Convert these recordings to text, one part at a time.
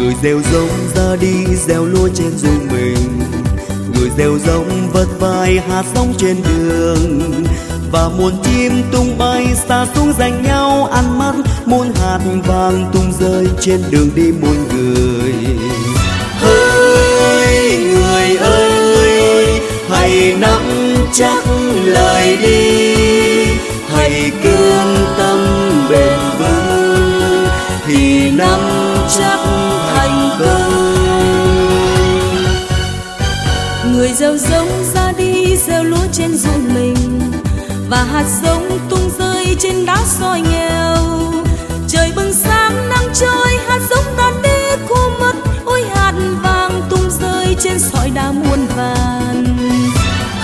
người gieo giống ra đi gieo lúa trên ruộng mình. Người gieo giống vất vai hạt giống trên đường. Và muôn chim tung bay xa xuống giành nhau ăn mắt muôn hạt vàng tung rơi trên đường đi muôn người. Ơi người ơi, hãy nắm chắc lời đi. Người gieo giống ra đi gieo lúa trên ruộng mình. Và hạt giống tung rơi trên đá soi nghèo. Trời bừng sáng, nắng trôi, hạt giống tan đi khô mất ôi hạt vàng tung rơi trên sỏi đá muôn vàn.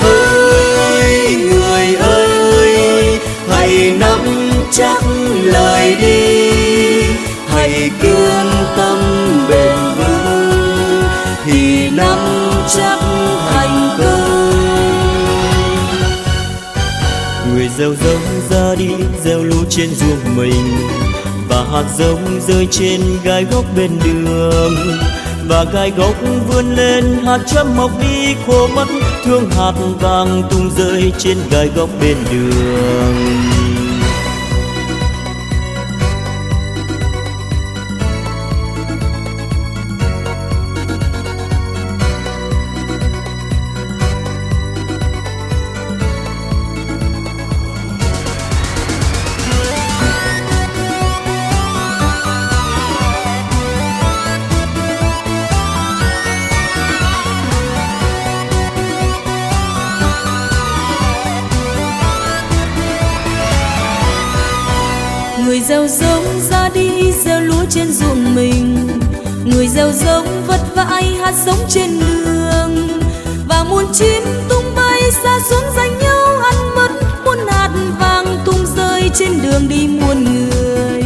Ơi, người ơi, hãy nắm chắc lời đi. Hãy kiên tâm bền vững, thì nắm chắc rêu gieo giống ra đi, rêu lũ trên ruộng mình. Và hạt giống rơi trên gai gốc bên đường. Và gai gốc vươn lên, hạt chấm mọc đi, khô mất thương hạt vàng tung rơi trên gai gốc bên đường. Người gieo giống ra đi, gieo lúa trên ruộng mình. Người gieo giống vất vãi hạt giống trên đường. Và muôn chim tung bay xa xuống dành nhau, ăn mất muôn hạt vàng tung rơi trên đường đi muôn người.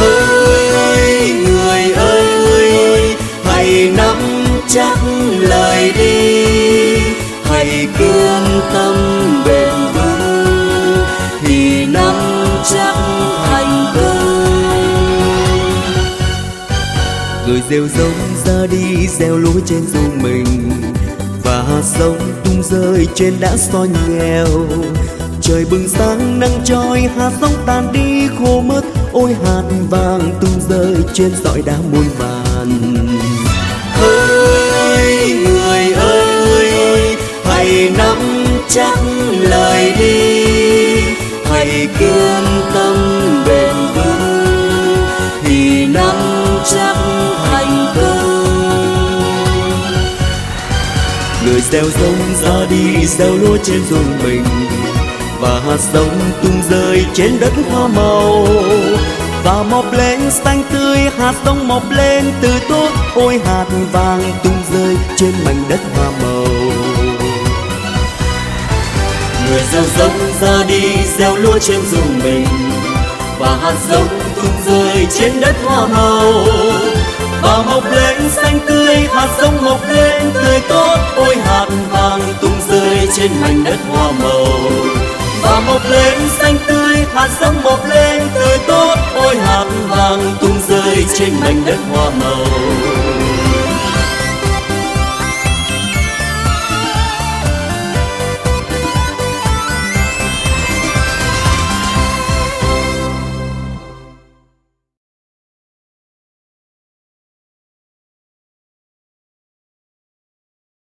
Ơi người ơi, hãy nắm chắc lời đi. Hãy kiên tâm người gieo giống ra đi gieo lúa trên ruộng mình. Và hạt giống tung rơi trên đá soi nghèo. Trời bừng sáng, nắng trói hạt giống tan đi, khô mất ôi hạt vàng tung rơi trên sỏi đá muôn vàng người gieo giống ra đi gieo lúa trên ruộng mình. Và hạt giống tung rơi trên đất hoa màu. Và mọc lên xanh tươi, hạt giống mọc lên từ tốt ôi hạt vàng tung rơi trên mảnh đất hoa màu. Người gieo giống ra đi gieo lúa trên ruộng mình. Và hạt giống tung rơi trên đất hoa màu. Và mọc lên xanh tươi, hạt giống mọc lên tươi tốt trên mảnh đất hoa màu. Và mọc lên xanh tươi, hạt giống mọc lên, tươi tốt, ôi hạt vàng tung rơi trên mảnh đất hoa màu.